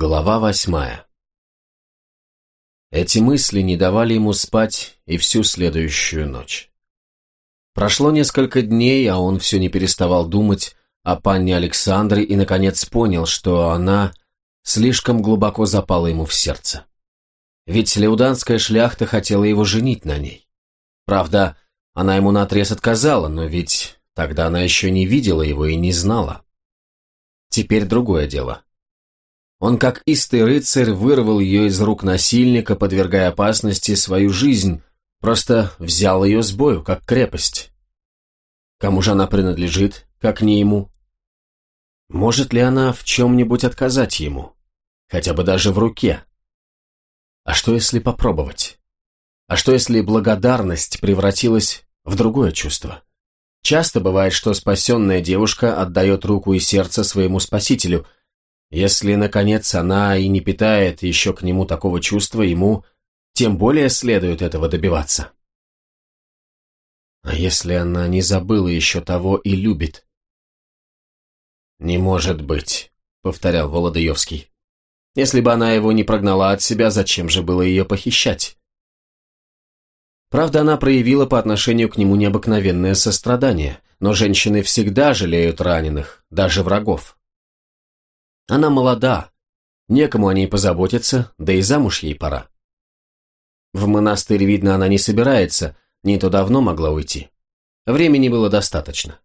Глава восьмая Эти мысли не давали ему спать и всю следующую ночь. Прошло несколько дней, а он все не переставал думать о панне Александре и, наконец, понял, что она слишком глубоко запала ему в сердце. Ведь леуданская шляхта хотела его женить на ней. Правда, она ему наотрез отказала, но ведь тогда она еще не видела его и не знала. Теперь другое дело. Он, как истый рыцарь, вырвал ее из рук насильника, подвергая опасности свою жизнь, просто взял ее с бою, как крепость. Кому же она принадлежит, как не ему? Может ли она в чем-нибудь отказать ему? Хотя бы даже в руке? А что, если попробовать? А что, если благодарность превратилась в другое чувство? Часто бывает, что спасенная девушка отдает руку и сердце своему спасителю. Если, наконец, она и не питает еще к нему такого чувства, ему тем более следует этого добиваться. А если она не забыла еще того и любит? «Не может быть», — повторял Володаевский. «Если бы она его не прогнала от себя, зачем же было ее похищать?» Правда, она проявила по отношению к нему необыкновенное сострадание, но женщины всегда жалеют раненых, даже врагов. Она молода, некому о ней позаботиться, да и замуж ей пора. В монастырь, видно, она не собирается, не то давно могла уйти. Времени было достаточно.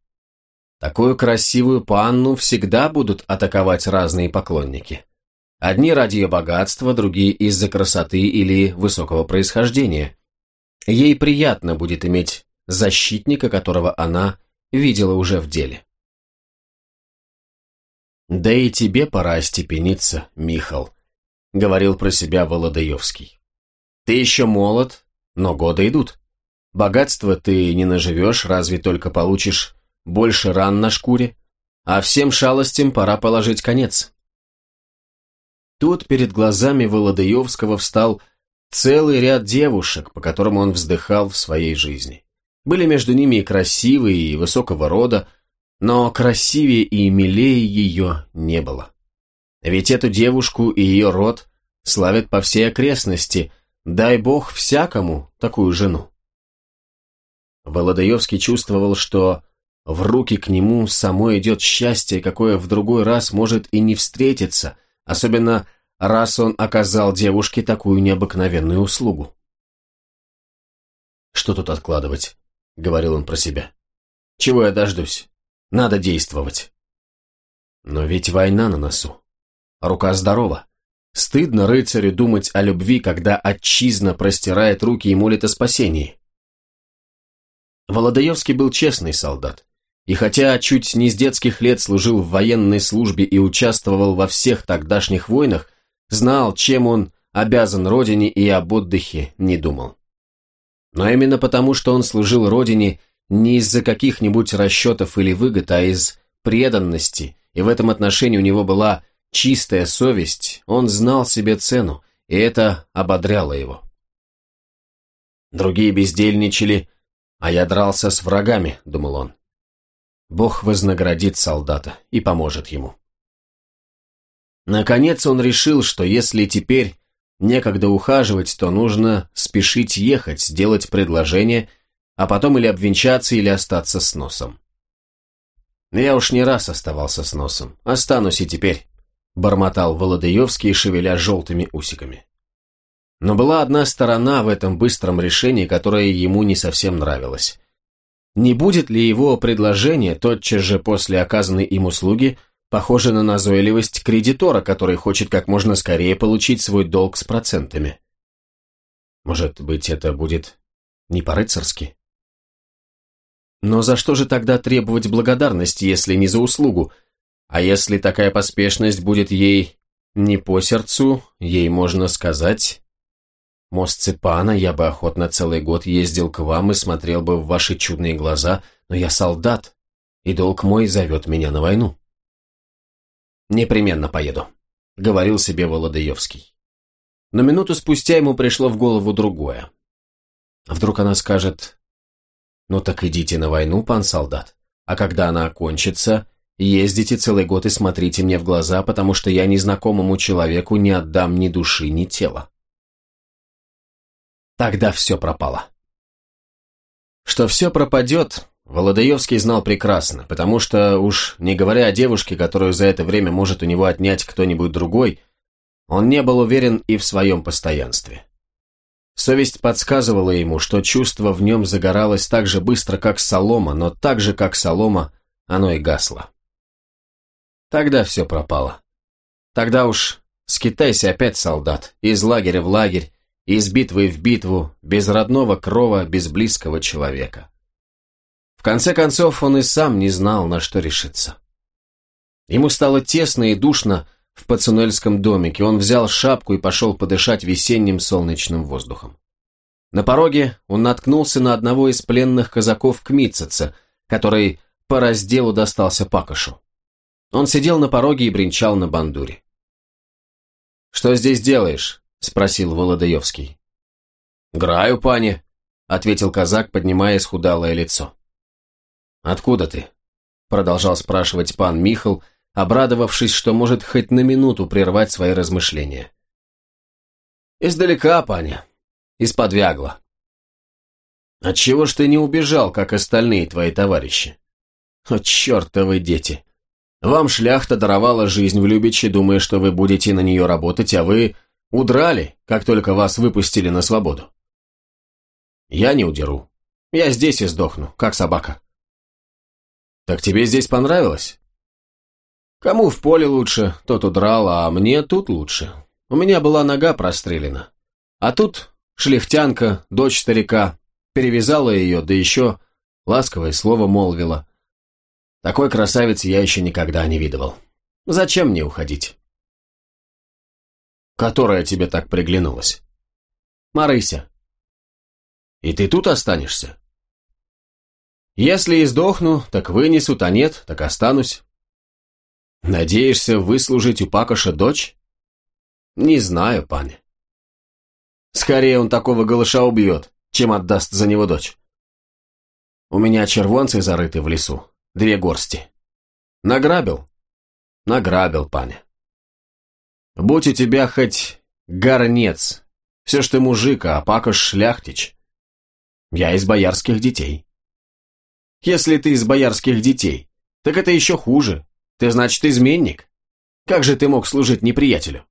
Такую красивую панну всегда будут атаковать разные поклонники. Одни ради ее богатства, другие из-за красоты или высокого происхождения – Ей приятно будет иметь защитника, которого она видела уже в деле. «Да и тебе пора остепениться, Михал», — говорил про себя Володаевский. «Ты еще молод, но годы идут. Богатство ты не наживешь, разве только получишь больше ран на шкуре, а всем шалостям пора положить конец». Тут перед глазами Володаевского встал целый ряд девушек, по которым он вздыхал в своей жизни. Были между ними и красивые, и высокого рода, но красивее и милее ее не было. Ведь эту девушку и ее род славят по всей окрестности, дай бог всякому такую жену. Володаевский чувствовал, что в руки к нему само идет счастье, какое в другой раз может и не встретиться, особенно раз он оказал девушке такую необыкновенную услугу. «Что тут откладывать?» — говорил он про себя. «Чего я дождусь? Надо действовать». Но ведь война на носу. Рука здорова. Стыдно рыцарю думать о любви, когда отчизна простирает руки и молит о спасении. Володаевский был честный солдат. И хотя чуть не с детских лет служил в военной службе и участвовал во всех тогдашних войнах, знал, чем он обязан родине и об отдыхе не думал. Но именно потому, что он служил родине не из-за каких-нибудь расчетов или выгод, а из преданности, и в этом отношении у него была чистая совесть, он знал себе цену, и это ободряло его. Другие бездельничали, а я дрался с врагами, думал он. Бог вознаградит солдата и поможет ему. Наконец он решил, что если теперь некогда ухаживать, то нужно спешить ехать, сделать предложение, а потом или обвенчаться, или остаться с носом. Я уж не раз оставался с носом, останусь и теперь, бормотал Володаевский, шевеля желтыми усиками. Но была одна сторона в этом быстром решении, которая ему не совсем нравилась. Не будет ли его предложение тотчас же после оказанной им услуги – Похоже на назойливость кредитора, который хочет как можно скорее получить свой долг с процентами. Может быть, это будет не по-рыцарски? Но за что же тогда требовать благодарности, если не за услугу? А если такая поспешность будет ей не по сердцу, ей можно сказать... Мост Цепана, я бы охотно целый год ездил к вам и смотрел бы в ваши чудные глаза, но я солдат, и долг мой зовет меня на войну. «Непременно поеду», — говорил себе Володаевский. Но минуту спустя ему пришло в голову другое. Вдруг она скажет, «Ну так идите на войну, пан солдат, а когда она окончится, ездите целый год и смотрите мне в глаза, потому что я незнакомому человеку не отдам ни души, ни тела. Тогда все пропало. Что все пропадет, Володаевский знал прекрасно, потому что, уж не говоря о девушке, которую за это время может у него отнять кто-нибудь другой, он не был уверен и в своем постоянстве. Совесть подсказывала ему, что чувство в нем загоралось так же быстро, как солома, но так же, как солома, оно и гасло. Тогда все пропало. Тогда уж скитайся опять, солдат, из лагеря в лагерь, из битвы в битву, без родного крова, без близкого человека. В конце концов, он и сам не знал, на что решиться. Ему стало тесно и душно в пацанельском домике. Он взял шапку и пошел подышать весенним солнечным воздухом. На пороге он наткнулся на одного из пленных казаков Кмитцица, который по разделу достался Пакошу. Он сидел на пороге и бренчал на бандуре. «Что здесь делаешь?» – спросил Володаевский. «Граю, пани», – ответил казак, поднимая исхудалое лицо. «Откуда ты?» – продолжал спрашивать пан Михал, обрадовавшись, что может хоть на минуту прервать свои размышления. «Издалека, паня. Из-под вягла». «Отчего ж ты не убежал, как остальные твои товарищи?» «О, чертовы дети! Вам шляхта даровала жизнь в Любиче, думая, что вы будете на нее работать, а вы удрали, как только вас выпустили на свободу». «Я не удеру. Я здесь и сдохну, как собака». «Так тебе здесь понравилось?» «Кому в поле лучше, тот удрал, а мне тут лучше. У меня была нога прострелена. А тут шляхтянка, дочь старика, перевязала ее, да еще ласковое слово молвила. Такой красавицы я еще никогда не видывал. Зачем мне уходить?» «Которая тебе так приглянулась?» «Марыся». «И ты тут останешься?» Если и сдохну, так вынесут, а нет, так останусь. Надеешься выслужить у Пакоша дочь? Не знаю, пане. Скорее он такого голыша убьет, чем отдаст за него дочь. У меня червонцы зарыты в лесу, две горсти. Награбил? Награбил, пане. Будь у тебя хоть горнец, все ж ты мужик, а Пакош шляхтич. Я из боярских детей. Если ты из боярских детей, так это еще хуже. Ты, значит, изменник. Как же ты мог служить неприятелю?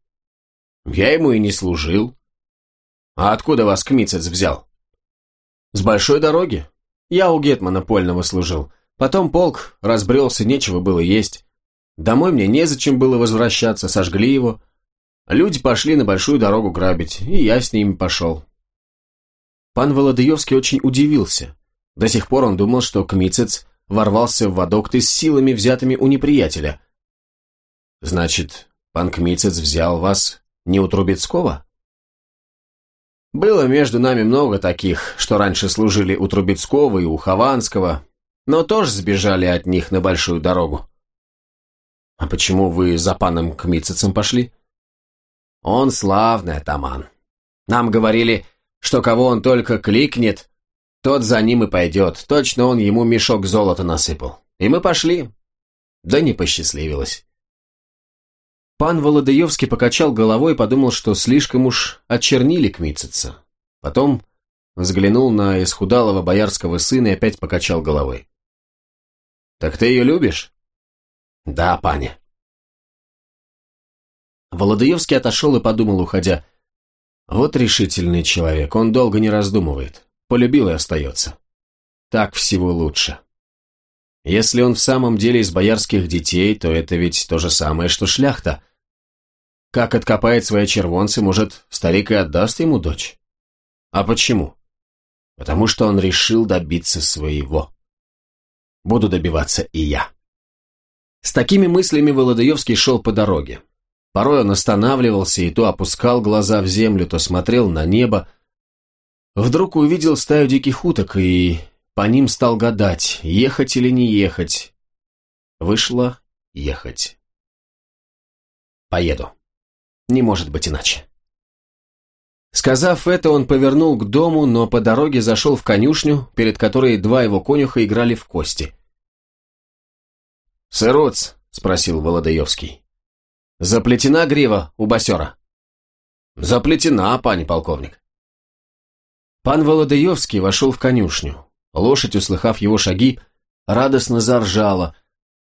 Я ему и не служил. А откуда вас Кмицец взял? С большой дороги. Я у Гетмана Польного служил. Потом полк разбрелся, нечего было есть. Домой мне незачем было возвращаться, сожгли его. Люди пошли на большую дорогу грабить, и я с ними пошел. Пан Володаевский очень удивился. До сих пор он думал, что Кмицец ворвался в Вадокты с силами, взятыми у неприятеля. «Значит, пан Кмицец взял вас не у Трубецкого?» «Было между нами много таких, что раньше служили у Трубецкого и у Хованского, но тоже сбежали от них на большую дорогу». «А почему вы за паном Кмицецем пошли?» «Он славный атаман. Нам говорили, что кого он только кликнет, тот за ним и пойдет. Точно он ему мешок золота насыпал. И мы пошли. Да не посчастливилось. Пан Володаевский покачал головой и подумал, что слишком уж очернили Кмитцица. Потом взглянул на исхудалого боярского сына и опять покачал головой. «Так ты ее любишь?» «Да, паня». Володаевский отошел и подумал, уходя. «Вот решительный человек, он долго не раздумывает. Полюбил и остается. Так всего лучше. Если он в самом деле из боярских детей, то это ведь то же самое, что шляхта. Как откопает свои червонцы, может, старик и отдаст ему дочь? А почему? Потому что он решил добиться своего. Буду добиваться и я. С такими мыслями Володаевский шел по дороге. Порой он останавливался и то опускал глаза в землю, то смотрел на небо, Вдруг увидел стаю диких уток и по ним стал гадать, ехать или не ехать. Вышло ехать. Поеду. Не может быть иначе. Сказав это, он повернул к дому, но по дороге зашел в конюшню, перед которой два его конюха играли в кости. «Сыруц?» — спросил Володаевский. «Заплетена грива у басера?» «Заплетена, пани полковник». Пан Володаевский вошел в конюшню. Лошадь, услыхав его шаги, радостно заржала.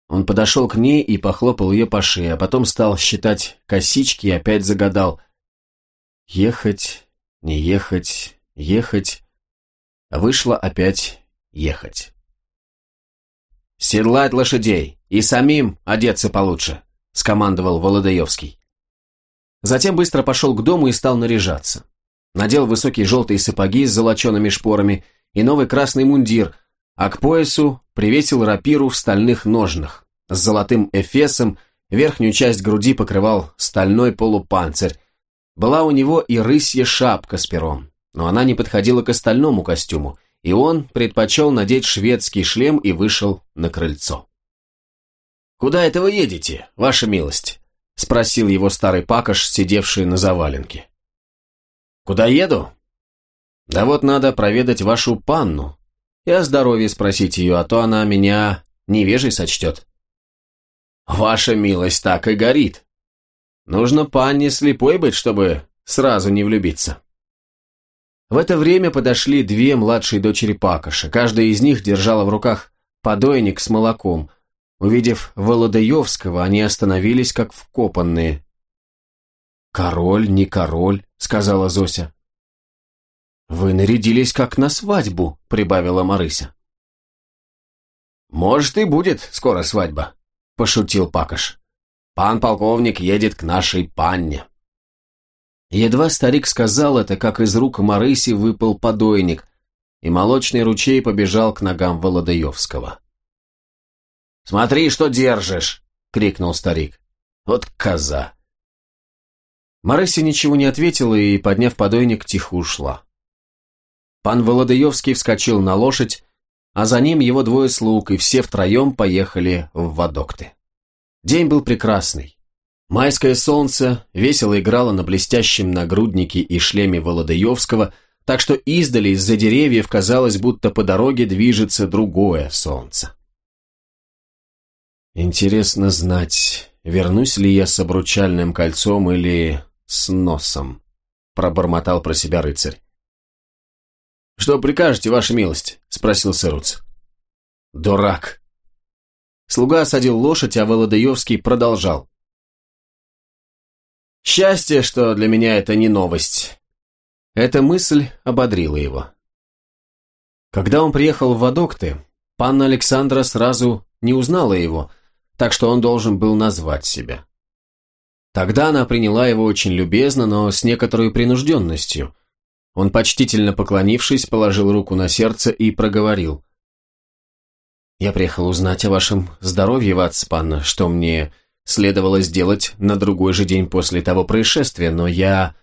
Он подошел к ней и похлопал ее по шее, а потом стал считать косички и опять загадал. «Ехать, не ехать, ехать». Вышло опять ехать. «Седлать лошадей и самим одеться получше», — скомандовал Володаевский. Затем быстро пошел к дому и стал наряжаться. Надел высокие желтые сапоги с золочеными шпорами и новый красный мундир, а к поясу привесил рапиру в стальных ножнах. С золотым эфесом верхнюю часть груди покрывал стальной полупанцирь. Была у него и рысья шапка с пером, но она не подходила к остальному костюму, и он предпочел надеть шведский шлем и вышел на крыльцо. «Куда это вы едете, ваша милость?» – спросил его старый пакош, сидевший на заваленке. «Куда еду?» «Да вот надо проведать вашу панну и о здоровье спросить ее, а то она меня невежей сочтет». «Ваша милость так и горит. Нужно панне слепой быть, чтобы сразу не влюбиться». В это время подошли две младшие дочери Пакоша. Каждая из них держала в руках подойник с молоком. Увидев Володаевского, они остановились как вкопанные. «Король, не король», — сказала Зося. «Вы нарядились как на свадьбу», — прибавила Марыся. «Может, и будет скоро свадьба», — пошутил Пакош. «Пан полковник едет к нашей панне». Едва старик сказал это, как из рук Марыси выпал подойник, и молочный ручей побежал к ногам Володаевского. «Смотри, что держишь!» — крикнул старик. «Вот коза!» Марыся ничего не ответила и, подняв подойник, тихо ушла. Пан Володаевский вскочил на лошадь, а за ним его двое слуг, и все втроем поехали в Вадокты. День был прекрасный. Майское солнце весело играло на блестящем нагруднике и шлеме Володаевского, так что издали из-за деревьев казалось, будто по дороге движется другое солнце. Интересно знать, вернусь ли я с обручальным кольцом или с носом, пробормотал про себя рыцарь. «Что прикажете, ваша милость?» – спросил Сыруц. «Дурак!» Слуга осадил лошадь, а Володаевский продолжал. Счастье, что для меня это не новость. Эта мысль ободрила его. Когда он приехал в Вадокты, панна Александра сразу не узнала его, так что он должен был назвать себя. Тогда она приняла его очень любезно, но с некоторой принужденностью. Он, почтительно поклонившись, положил руку на сердце и проговорил. «Я приехал узнать о вашем здоровье, Ватспанна, что мне следовало сделать на другой же день после того происшествия, но я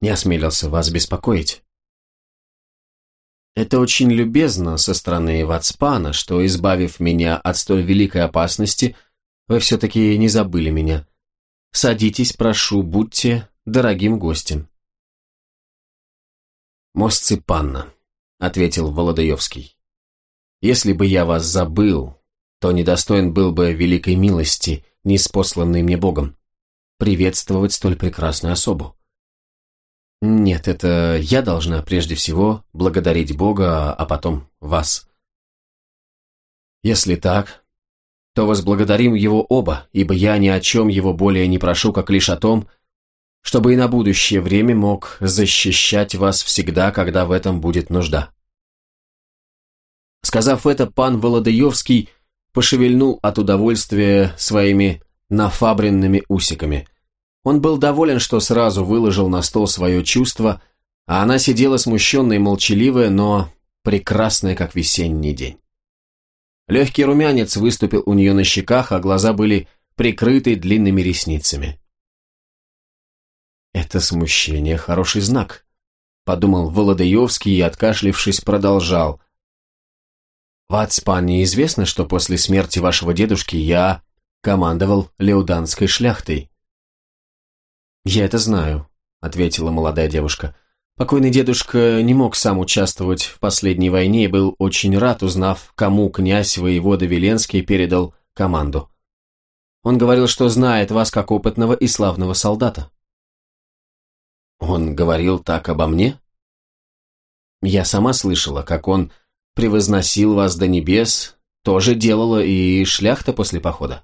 не осмелился вас беспокоить. Это очень любезно со стороны Вацпана, что, избавив меня от столь великой опасности, вы все-таки не забыли меня. Садитесь, прошу, будьте дорогим гостем. «Мостцы панна», — ответил Володаевский. «Если бы я вас забыл, то недостоин был бы великой милости, неспосланной мне Богом, приветствовать столь прекрасную особу. Нет, это я должна прежде всего благодарить Бога, а потом вас. Если так, то возблагодарим Его оба, ибо я ни о чем Его более не прошу, как лишь о том, чтобы и на будущее время мог защищать вас всегда, когда в этом будет нужда. Сказав это, пан Володаевский пошевельнул от удовольствия своими нафабренными усиками. Он был доволен, что сразу выложил на стол свое чувство, а она сидела смущенная и молчаливая, но прекрасная, как весенний день. Легкий румянец выступил у нее на щеках, а глаза были прикрыты длинными ресницами. «Это смущение – хороший знак», – подумал Володаевский и, откашлившись, продолжал – Вацпане известно, что после смерти вашего дедушки я командовал леуданской шляхтой. Я это знаю, ответила молодая девушка. Покойный дедушка не мог сам участвовать в последней войне и был очень рад, узнав, кому князь воевода Веленский передал команду. Он говорил, что знает вас как опытного и славного солдата. Он говорил так обо мне? Я сама слышала, как он превозносил вас до небес, тоже делала и шляхта после похода.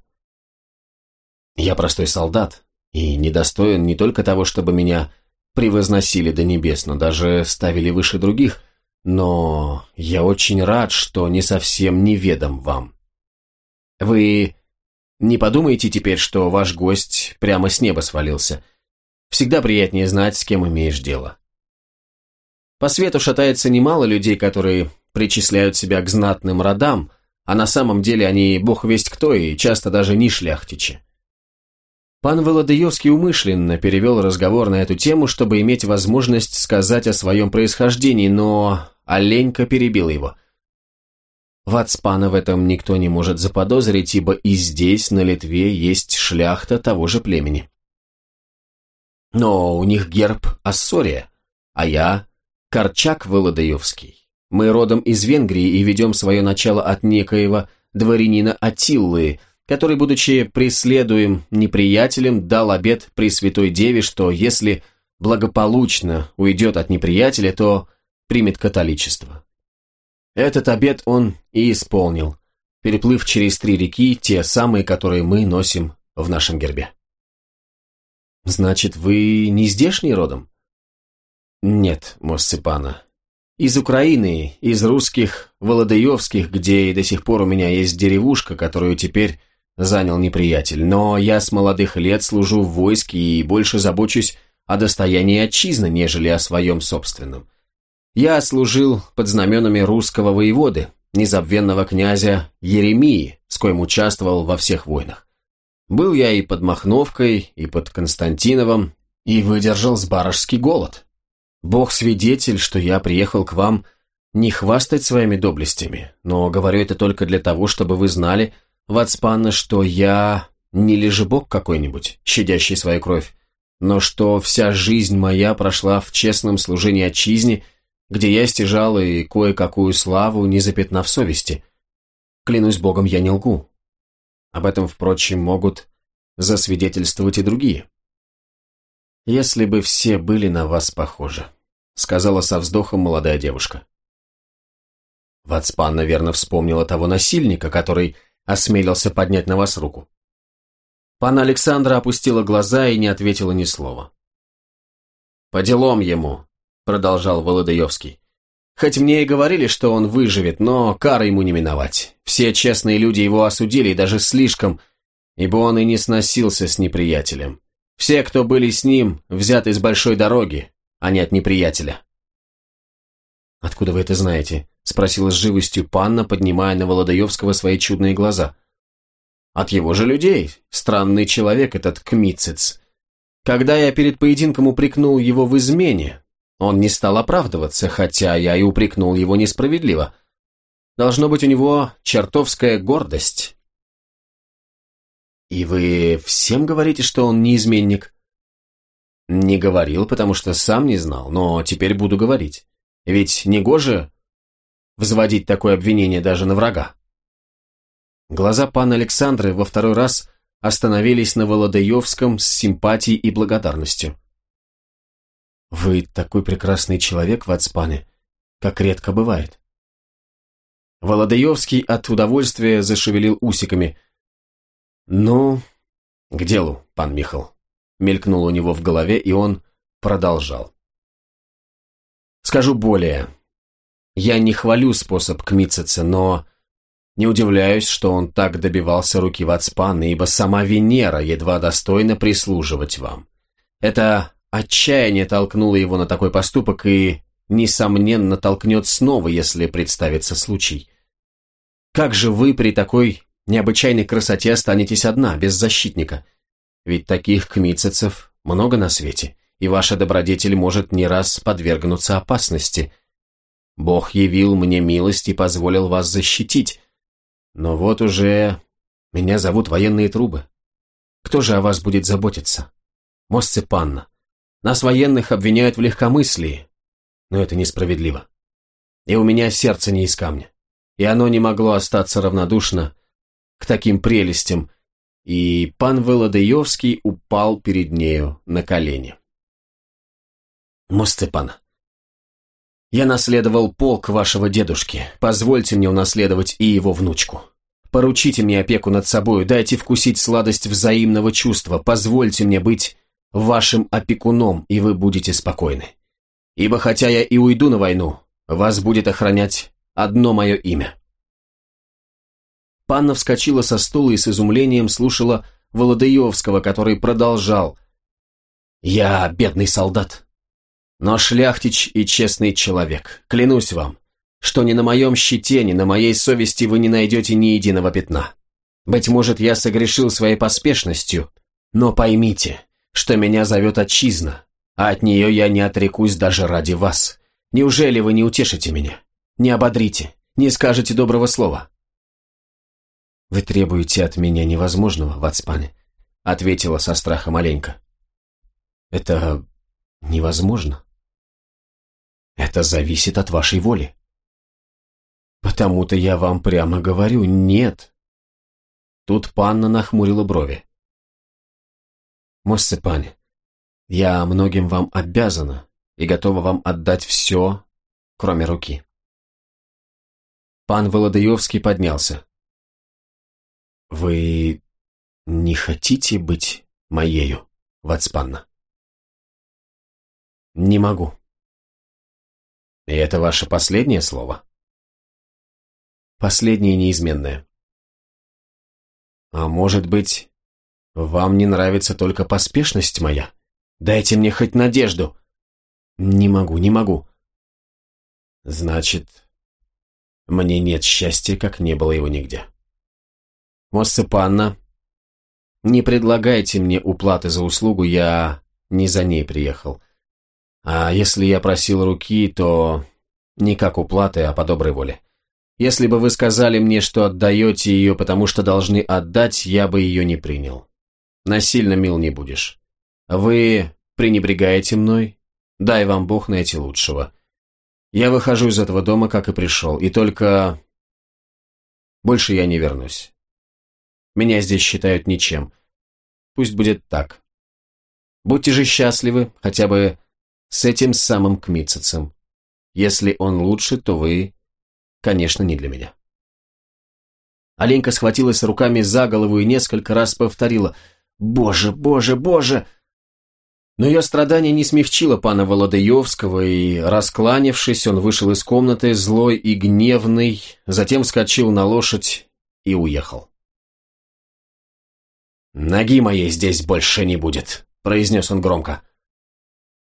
Я простой солдат, и недостоин не только того, чтобы меня превозносили до небес, но даже ставили выше других, но я очень рад, что не совсем неведом вам. Вы не подумайте теперь, что ваш гость прямо с неба свалился. Всегда приятнее знать, с кем имеешь дело. По свету шатается немало людей, которые причисляют себя к знатным родам, а на самом деле они бог весть кто и часто даже не шляхтичи. Пан Володаевский умышленно перевел разговор на эту тему, чтобы иметь возможность сказать о своем происхождении, но Оленька перебил его. Вацпана в этом никто не может заподозрить, ибо и здесь, на Литве, есть шляхта того же племени. Но у них герб Ассория, а я Корчак Володаевский. Мы родом из Венгрии и ведем свое начало от некоего дворянина Атиллы, который, будучи преследуем неприятелем, дал обет Пресвятой Деве, что если благополучно уйдет от неприятеля, то примет католичество. Этот обет он и исполнил, переплыв через три реки, те самые, которые мы носим в нашем гербе. «Значит, вы не здешний родом?» «Нет, Моссыпана, из Украины, из русских Володаевских, где и до сих пор у меня есть деревушка, которую теперь занял неприятель. Но я с молодых лет служу в войске и больше забочусь о достоянии отчизны, нежели о своем собственном. Я служил под знаменами русского воеводы, незабвенного князя Еремии, с коим участвовал во всех войнах. Был я и под Махновкой, и под Константиновым, и выдержал сбаражский голод. Бог свидетель, что я приехал к вам не хвастать своими доблестями, но говорю это только для того, чтобы вы знали, Вацпанна, что я не лежебок какой-нибудь, щадящий свою кровь, но что вся жизнь моя прошла в честном служении отчизне, где я стяжал и кое-какую славу, не запятнав совести. Клянусь Богом, я не лгу. Об этом, впрочем, могут засвидетельствовать и другие. Если бы все были на вас похожи сказала со вздохом молодая девушка. Вацпан, наверное, вспомнила того насильника, который осмелился поднять на вас руку. Пана Александра опустила глаза и не ответила ни слова. «По делам ему», — продолжал Володаевский. «Хоть мне и говорили, что он выживет, но кары ему не миновать. Все честные люди его осудили, и даже слишком, ибо он и не сносился с неприятелем. Все, кто были с ним, взяты с большой дороги, а не от неприятеля. «Откуда вы это знаете?» – спросила с живостью панна, поднимая на Володаевского свои чудные глаза. «От его же людей. Странный человек этот Кмицец. Когда я перед поединком упрекнул его в измене, он не стал оправдываться, хотя я и упрекнул его несправедливо. Должно быть у него чертовская гордость». «И вы всем говорите, что он не изменник?» Не говорил, потому что сам не знал, но теперь буду говорить. Ведь не гоже взводить такое обвинение даже на врага. Глаза пана Александры во второй раз остановились на Володаевском с симпатией и благодарностью. «Вы такой прекрасный человек, Вацпане, как редко бывает». Володаевский от удовольствия зашевелил усиками. «Ну, к делу, пан Михал» мелькнуло у него в голове, и он продолжал. Скажу более. Я не хвалю способ Кмитцица, но не удивляюсь, что он так добивался руки Вацпана, ибо сама Венера едва достойна прислуживать вам. Это отчаяние толкнуло его на такой поступок и, несомненно, толкнет снова, если представится случай. Как же вы при такой необычайной красоте останетесь одна, без защитника? Ведь таких кмицецев много на свете, и ваша добродетель может не раз подвергнуться опасности. Бог явил мне милость и позволил вас защитить. Но вот уже меня зовут военные трубы. Кто же о вас будет заботиться? Мосце Панна. Нас, военных, обвиняют в легкомыслии, но это к таким прелестям, и пан Володаевский упал перед нею на колени. «Мустепан, я наследовал полк вашего дедушки, позвольте мне унаследовать и его внучку. Поручите мне опеку над собою, дайте вкусить сладость взаимного чувства, позвольте мне быть вашим опекуном, и вы будете спокойны. Ибо хотя я и уйду на войну, вас будет охранять одно мое имя». Панна вскочила со стула и с изумлением слушала Володаевского, который продолжал. «Я бедный солдат, но шляхтич и честный человек. Клянусь вам, что ни на моем щите, ни на моей совести вы не найдете ни единого пятна. Быть может, я согрешил своей поспешностью, но поймите, что меня зовет отчизна, а от нее я не отрекусь даже ради вас. Неужели вы не утешите меня? Не ободрите, не скажете доброго слова?» «Вы требуете от меня невозможного, Вацпане», — ответила со страхом маленько. «Это невозможно. Это зависит от вашей воли. Потому-то я вам прямо говорю «нет». Тут панна нахмурила брови. «Моссепане, я многим вам обязана и готова вам отдать все, кроме руки». Пан Володаевский поднялся. «Вы не хотите быть моею, Вацпанна?» «Не могу». «И это ваше последнее слово?» «Последнее неизменное». «А может быть, вам не нравится только поспешность моя? Дайте мне хоть надежду». «Не могу, не могу». «Значит, мне нет счастья, как не было его нигде». «Моссепанна, не предлагайте мне уплаты за услугу, я не за ней приехал. А если я просил руки, то не как уплаты, а по доброй воле. Если бы вы сказали мне, что отдаете ее, потому что должны отдать, я бы ее не принял. Насильно мил не будешь. Вы пренебрегаете мной? Дай вам Бог найти лучшего. Я выхожу из этого дома, как и пришел, и только... Больше я не вернусь. Меня здесь считают ничем. Пусть будет так. Будьте же счастливы, хотя бы с этим самым Кмитцецем. Если он лучше, то вы, конечно, не для меня. Оленька схватилась руками за голову и несколько раз повторила «Боже, боже, боже!» Но ее страдание не смягчило пана Володаевского, и, раскланившись, он вышел из комнаты злой и гневный, затем вскочил на лошадь и уехал. «Ноги моей здесь больше не будет», — произнес он громко.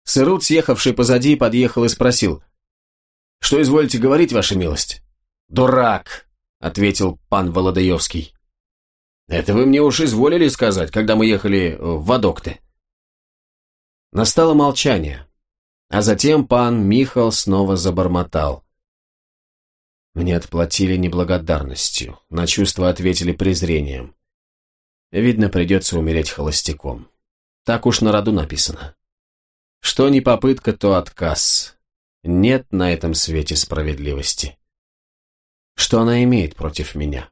Сырут, съехавший позади, подъехал и спросил. «Что изволите говорить, ваша милость?» «Дурак», — ответил пан Володаевский. «Это вы мне уж изволили сказать, когда мы ехали в Вадокты». Настало молчание, а затем пан Михал снова забормотал. Мне отплатили неблагодарностью, на чувства ответили презрением. Видно, придется умереть холостяком. Так уж на роду написано. Что не попытка, то отказ. Нет на этом свете справедливости. Что она имеет против меня?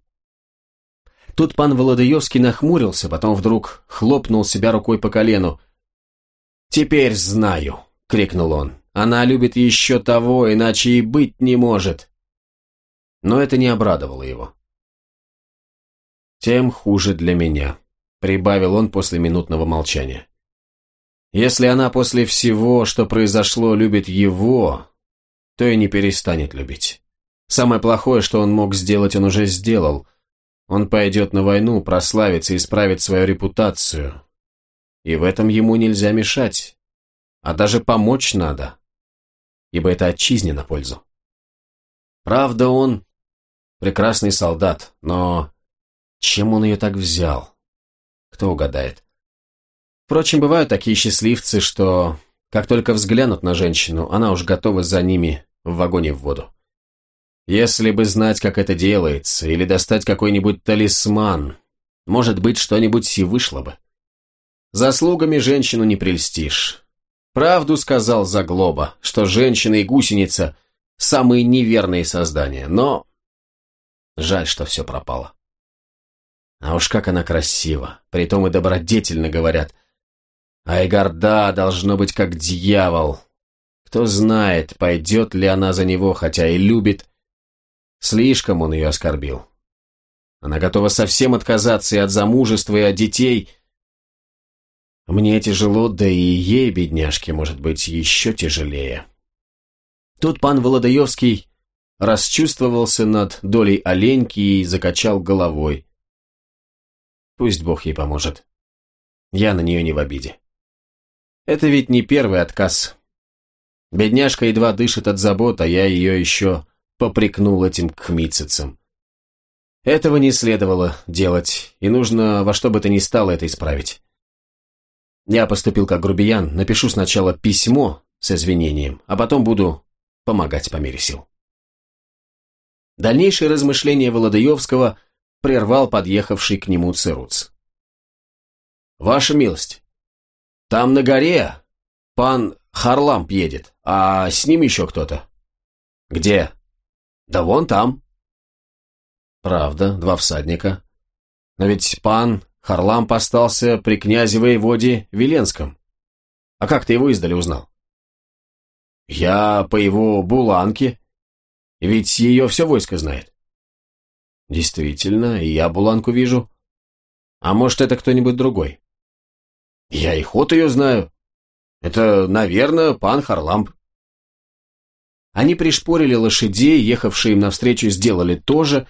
Тут пан Володаевский нахмурился, потом вдруг хлопнул себя рукой по колену. «Теперь знаю!» — крикнул он. «Она любит еще того, иначе и быть не может!» Но это не обрадовало его тем хуже для меня», — прибавил он после минутного молчания. «Если она после всего, что произошло, любит его, то и не перестанет любить. Самое плохое, что он мог сделать, он уже сделал. Он пойдет на войну, прославится и исправит свою репутацию. И в этом ему нельзя мешать, а даже помочь надо, ибо это отчизне на пользу. Правда, он прекрасный солдат, но чем он ее так взял? Кто угадает? Впрочем, бывают такие счастливцы, что как только взглянут на женщину, она уж готова за ними в вагоне в воду. Если бы знать, как это делается, или достать какой-нибудь талисман, может быть, что-нибудь и вышло бы. Заслугами женщину не прельстишь. Правду сказал Заглоба, что женщина и гусеница – самые неверные создания, но жаль, что все пропало. А уж как она красива, притом и добродетельно говорят. А и горда должно быть как дьявол. Кто знает, пойдет ли она за него, хотя и любит. Слишком он ее оскорбил. Она готова совсем отказаться и от замужества, и от детей. Мне тяжело, да и ей, бедняжке, может быть, еще тяжелее. Тут пан Володаевский расчувствовался над долей оленьки и закачал головой. Пусть Бог ей поможет. Я на нее не в обиде. Это ведь не первый отказ. Бедняжка едва дышит от забот, а я ее еще попрекнул этим кмицицем. Этого не следовало делать, и нужно во что бы то ни стало это исправить. Я поступил как грубиян, напишу сначала письмо с извинением, а потом буду помогать по мере сил. Дальнейшие размышления Володаевского прервал подъехавший к нему Церуц. «Ваша милость, там на горе пан Харламп едет, а с ним еще кто-то». «Где?» «Да вон там». «Правда, два всадника. Но ведь пан Харламп остался при князе воеводе Веленском. А как ты его издали узнал?» «Я по его буланке. Ведь ее все войско знает». Действительно, и я Буланку вижу. А может, это кто-нибудь другой? Я и ход ее знаю. Это, наверное, пан Харламп. Они пришпорили лошадей, ехавшие им навстречу, сделали то же,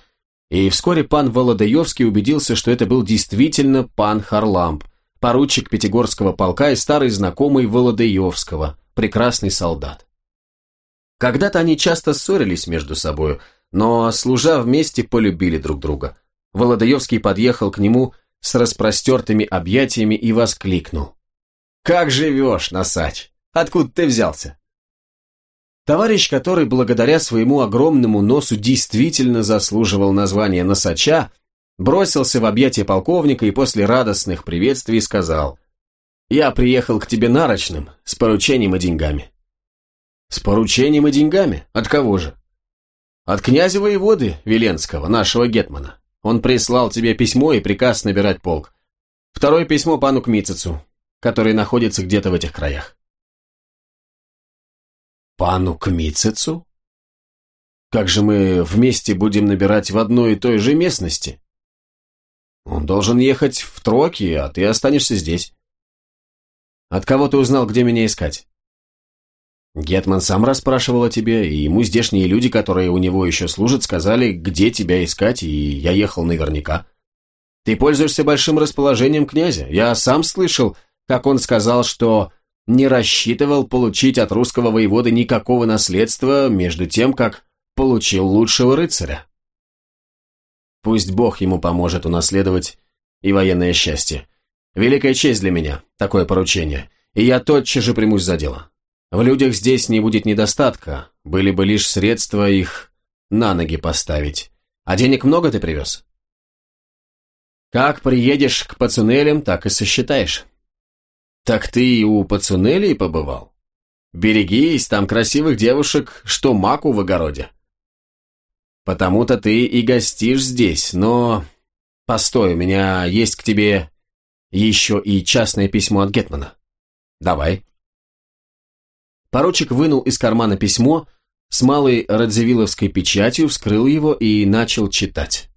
и вскоре пан Володаевский убедился, что это был действительно пан Харламп, поручик Пятигорского полка и старый знакомый Володаевского, прекрасный солдат. Когда-то они часто ссорились между собою, но, служа вместе, полюбили друг друга. Володаевский подъехал к нему с распростертыми объятиями и воскликнул. «Как живешь, Носач? Откуда ты взялся?» Товарищ, который благодаря своему огромному носу действительно заслуживал названия Носача, бросился в объятия полковника и после радостных приветствий сказал «Я приехал к тебе нарочным, с поручением и деньгами». «С поручением и деньгами? От кого же?» От князя воеводы Веленского, нашего гетмана. Он прислал тебе письмо и приказ набирать полк. Второе письмо пану Кмицецу, который находится где-то в этих краях. Пану Кмицецу? Как же мы вместе будем набирать в одной и той же местности? Он должен ехать в Троки, а ты останешься здесь. От кого ты узнал, где меня искать? Гетман сам расспрашивал о тебе, и ему здешние люди, которые у него еще служат, сказали, где тебя искать, и я ехал наверняка. Ты пользуешься большим расположением князя. Я сам слышал, как он сказал, что не рассчитывал получить от русского воевода никакого наследства, между тем, как получил лучшего рыцаря. Пусть Бог ему поможет унаследовать и военное счастье. Великая честь для меня, такое поручение, и я тотчас же примусь за дело. В людях здесь не будет недостатка, были бы лишь средства их на ноги поставить. А денег много ты привез? Как приедешь к пацунелям, так и сосчитаешь. Так ты и у пацунелей побывал? Берегись, там красивых девушек, что маку в огороде. Потому-то ты и гостишь здесь, но... Постой, у меня есть к тебе еще и частное письмо от Гетмана. Давай. Поручик вынул из кармана письмо, с малой радзивилловской печатью вскрыл его и начал читать.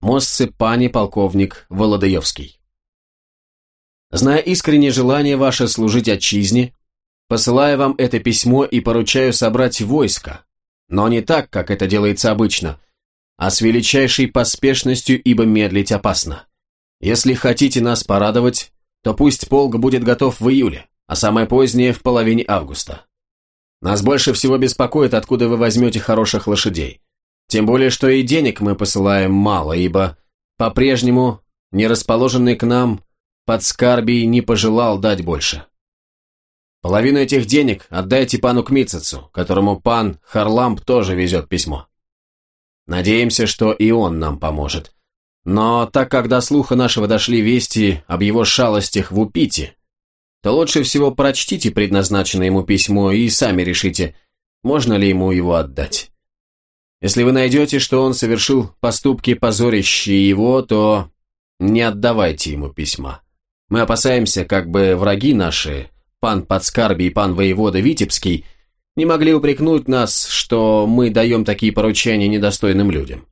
Мосце пани полковник Володаевский. Зная искреннее желание ваше служить отчизне, посылаю вам это письмо и поручаю собрать войско, но не так, как это делается обычно, а с величайшей поспешностью, ибо медлить опасно. Если хотите нас порадовать, то пусть полк будет готов в июле а самое позднее в половине августа. Нас больше всего беспокоит, откуда вы возьмете хороших лошадей. Тем более, что и денег мы посылаем мало, ибо по-прежнему не расположенный к нам подскарбий не пожелал дать больше. Половину этих денег отдайте пану Кмицецу, которому пан Харламп тоже везет письмо. Надеемся, что и он нам поможет. Но так как до слуха нашего дошли вести об его шалостях в Упите, то лучше всего прочтите предназначенное ему письмо и сами решите, можно ли ему его отдать. Если вы найдете, что он совершил поступки, позорящие его, то не отдавайте ему письма. Мы опасаемся, как бы враги наши, пан Подскарби и пан воевода Витебский, не могли упрекнуть нас, что мы даем такие поручения недостойным людям.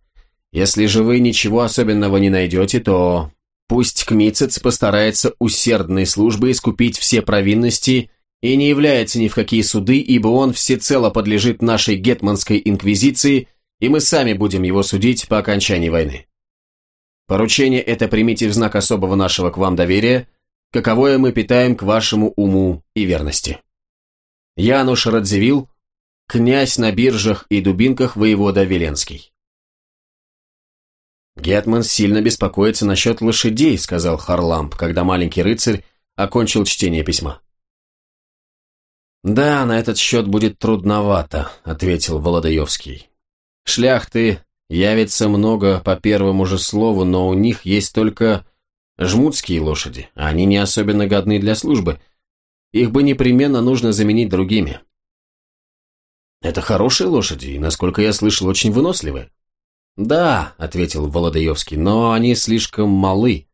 Если же вы ничего особенного не найдете, то пусть Кмицец постарается усердной службой искупить все провинности и не является ни в какие суды, ибо он всецело подлежит нашей гетманской инквизиции, и мы сами будем его судить по окончании войны. Поручение это примите в знак особого нашего к вам доверия, каковое мы питаем к вашему уму и верности. Януш Радзивилл, князь на биржах и дубинках воевода Веленский. «Гетман сильно беспокоится насчет лошадей», — сказал Харламп, когда маленький рыцарь окончил чтение письма. «Да, на этот счет будет трудновато», — ответил Володаевский. «Шляхты явится много по первому же слову, но у них есть только жмутские лошади, а они не особенно годны для службы. Их бы непременно нужно заменить другими». «Это хорошие лошади, и, насколько я слышал, очень выносливые». «Да», — ответил Володаевский, — «но они слишком малы.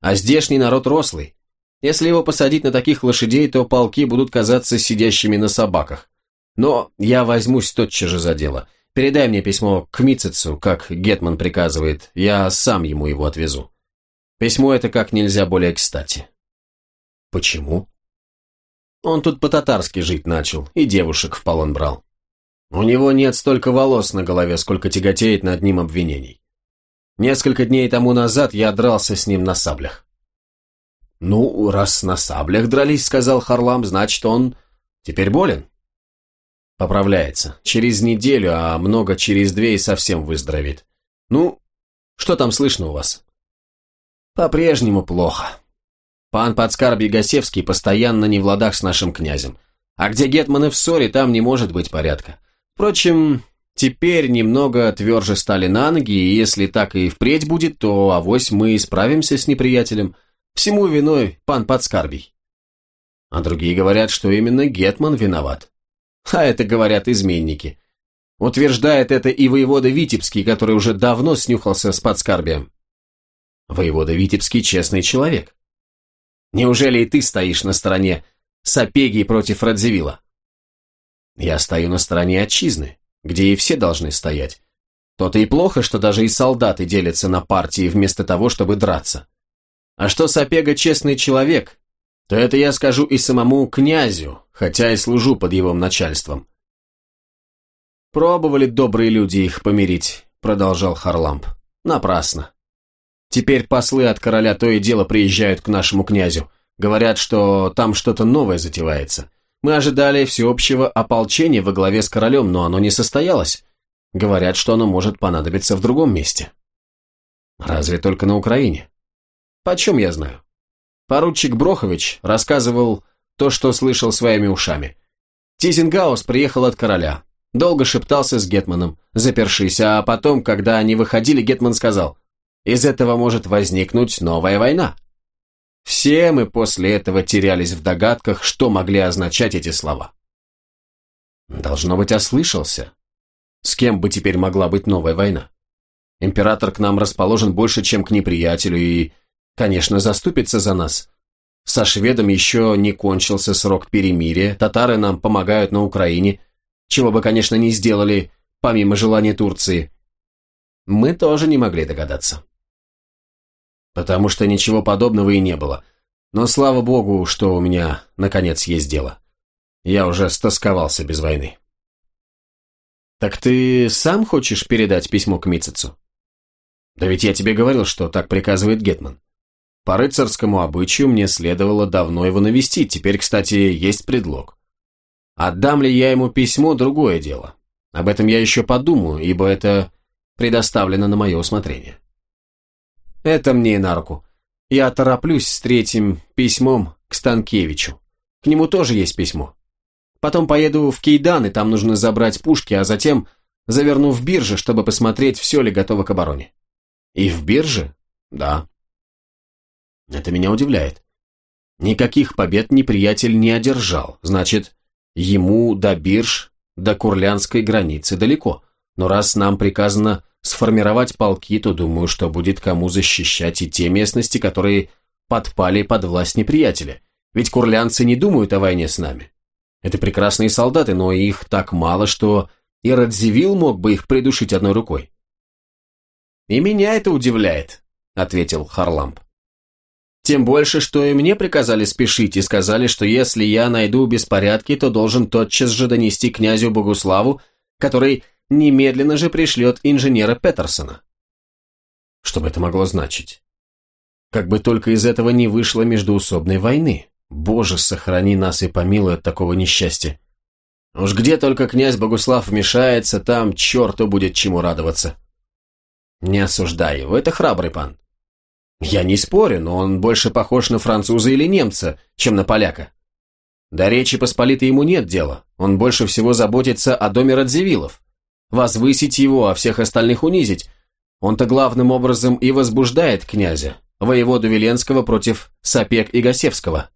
А здешний народ рослый. Если его посадить на таких лошадей, то полки будут казаться сидящими на собаках. Но я возьмусь тотчас же за дело. Передай мне письмо к Мицецу, как Гетман приказывает, я сам ему его отвезу. Письмо это как нельзя более кстати». «Почему?» «Он тут по-татарски жить начал, и девушек в полон брал». У него нет столько волос на голове, сколько тяготеет над ним обвинений. Несколько дней тому назад я дрался с ним на саблях. «Ну, раз на саблях дрались, — сказал Харлам, — значит, он теперь болен?» «Поправляется. Через неделю, а много через две и совсем выздоровеет. Ну, что там слышно у вас?» «По-прежнему плохо. Пан Подскарбий Гасевский постоянно не в ладах с нашим князем. А где гетманы в ссоре, там не может быть порядка. Впрочем, теперь немного тверже стали на ноги, и если так и впредь будет, то авось мы справимся с неприятелем. Всему виной пан Подскарбий. А другие говорят, что именно Гетман виноват. А это говорят изменники. Утверждает это и воевода Витебский, который уже давно снюхался с Подскарбием. Воевода Витебский честный человек. Неужели и ты стоишь на стороне Сапеги против Радзивилла? Я стою на стороне отчизны, где и все должны стоять. То-то и плохо, что даже и солдаты делятся на партии вместо того, чтобы драться. А что Сапега честный человек, то это я скажу и самому князю, хотя и служу под его начальством. Пробовали добрые люди их помирить, продолжал Харламп. Напрасно. Теперь послы от короля то и дело приезжают к нашему князю. Говорят, что там что-то новое затевается. Мы ожидали всеобщего ополчения во главе с королем, но оно не состоялось. Говорят, что оно может понадобиться в другом месте. Разве только на Украине? Почем я знаю? Поручик Брохович рассказывал то, что слышал своими ушами. Тизенгаус приехал от короля. Долго шептался с Гетманом, запершись, а потом, когда они выходили, Гетман сказал, «Из этого может возникнуть новая война». Все мы после этого терялись в догадках, что могли означать эти слова. Должно быть, ослышался. С кем бы теперь могла быть новая война? Император к нам расположен больше, чем к неприятелю, и, конечно, заступится за нас. Со шведом еще не кончился срок перемирия, татары нам помогают на Украине, чего бы, конечно, не сделали, помимо желания Турции. Мы тоже не могли догадаться потому что ничего подобного и не было. Но слава богу, что у меня, наконец, есть дело. Я уже стосковался без войны. Так ты сам хочешь передать письмо к Мицецу? Да ведь я тебе говорил, что так приказывает Гетман. По рыцарскому обычаю мне следовало давно его навестить, теперь, кстати, есть предлог. Отдам ли я ему письмо – другое дело. Об этом я еще подумаю, ибо это предоставлено на мое усмотрение. Это мне и на руку. Я тороплюсь с третьим письмом к Станкевичу. К нему тоже есть письмо. Потом поеду в Кейдан, и там нужно забрать пушки, а затем заверну в бирже, чтобы посмотреть, все ли готово к обороне. И в бирже? Да. Это меня удивляет. Никаких побед неприятель не одержал. Значит, ему до бирж, до курлянской границы далеко. Но раз нам приказано сформировать полки, то думаю, что будет кому защищать и те местности, которые подпали под власть неприятеля. Ведь курлянцы не думают о войне с нами. Это прекрасные солдаты, но их так мало, что и Радзивилл мог бы их придушить одной рукой. «И меня это удивляет», — ответил Харламп. «Тем больше, что и мне приказали спешить и сказали, что если я найду беспорядки, то должен тотчас же донести князю Богуславу, который немедленно же пришлет инженера Петерсона». Что бы это могло значить? Как бы только из этого не вышло междуусобной войны. Боже, сохрани нас и помилуй от такого несчастья. Уж где только князь Богуслав вмешается, там черту будет чему радоваться. Не осуждай его, это храбрый пан. Я не спорю, но он больше похож на француза или немца, чем на поляка. До Речи Посполитой ему нет дела, он больше всего заботится о доме Радзивиллов. Возвысить его, а всех остальных унизить. Он-то главным образом и возбуждает князя, воеводу Веленского против Сапек и Гасевского.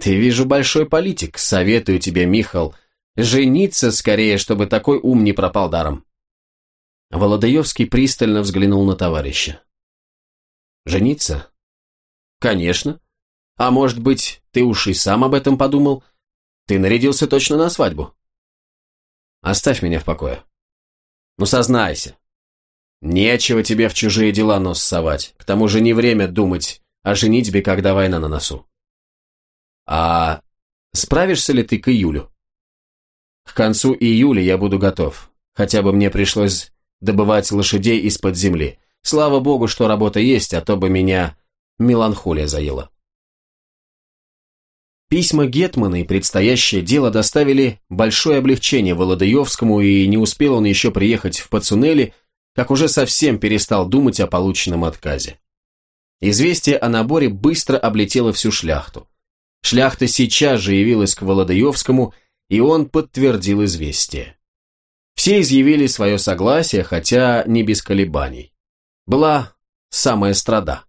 Ты, вижу, большой политик. Советую тебе, Михал, жениться скорее, чтобы такой ум не пропал даром. Володаевский пристально взглянул на товарища. Жениться? Конечно. А может быть, ты уж и сам об этом подумал? Ты нарядился точно на свадьбу. Оставь меня в покое. Ну, сознайся. Нечего тебе в чужие дела нос совать. К тому же не время думать о женитьбе, когда война на носу. А справишься ли ты к июлю? К концу июля я буду готов. Хотя бы мне пришлось добывать лошадей из-под земли. Слава богу, что работа есть, а то бы меня меланхолия заела. Письма Гетмана и предстоящее дело доставили большое облегчение Володаевскому, и не успел он еще приехать в Пацунели, как уже совсем перестал думать о полученном отказе. Известие о наборе быстро облетело всю шляхту. Шляхта сейчас же явилась к Володаевскому, и он подтвердил известие. Все изъявили свое согласие, хотя не без колебаний. Была самая страда.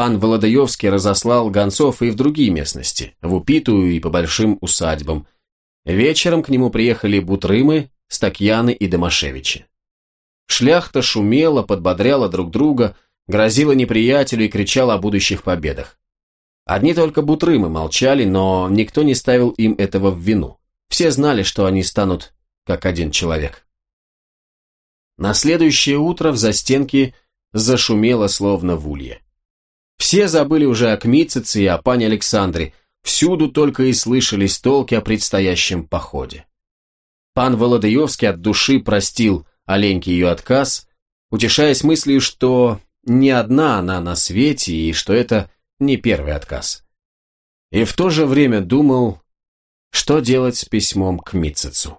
Пан Володаевский разослал гонцов и в другие местности, в Упитую и по большим усадьбам. Вечером к нему приехали Бутрымы, Стакьяны и Домашевичи. Шляхта шумела, подбодряла друг друга, грозила неприятелю и кричала о будущих победах. Одни только бутрымы молчали, но никто не ставил им этого в вину. Все знали, что они станут как один человек. На следующее утро в застенке зашумело словно в улье. Все забыли уже о Кмитцице и о пане Александре, всюду только и слышались толки о предстоящем походе. Пан Володаевский от души простил Оленьке ее отказ, утешаясь мыслью, что не одна она на свете и что это не первый отказ. И в то же время думал, что делать с письмом к Митцецу.